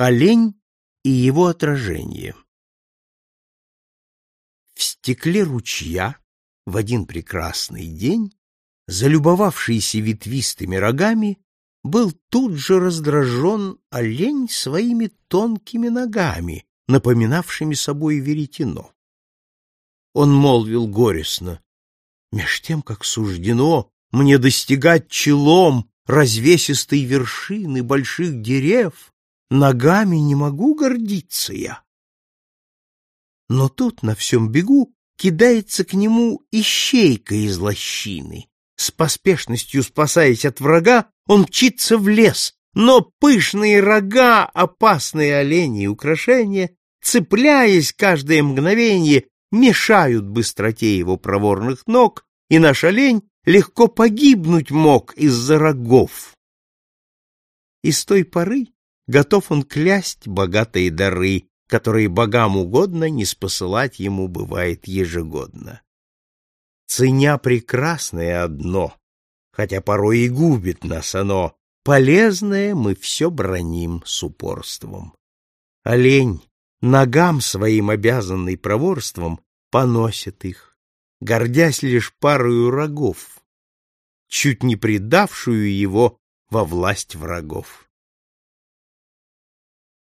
Олень и его отражение В стекле ручья в один прекрасный день, залюбовавшийся ветвистыми рогами, был тут же раздражен олень своими тонкими ногами, напоминавшими собой веретено. Он молвил горестно, «Меж тем, как суждено мне достигать челом развесистой вершины больших дерев, ногами не могу гордиться я. Но тут на всем бегу кидается к нему ищейка из лощины. С поспешностью спасаясь от врага, он мчится в лес, но пышные рога, опасные олени и украшения, цепляясь каждое мгновение, мешают быстроте его проворных ног, и наш олень легко погибнуть мог из-за рогов. И с той поры готов он клясть богатые дары, которые богам угодно не спосылать ему бывает ежегодно. Ценя прекрасное одно, хотя порой и губит нас оно, полезное мы все броним с упорством. Олень, ногам своим обязанный проворством, поносит их, гордясь лишь парою рогов, чуть не предавшую его во власть врагов.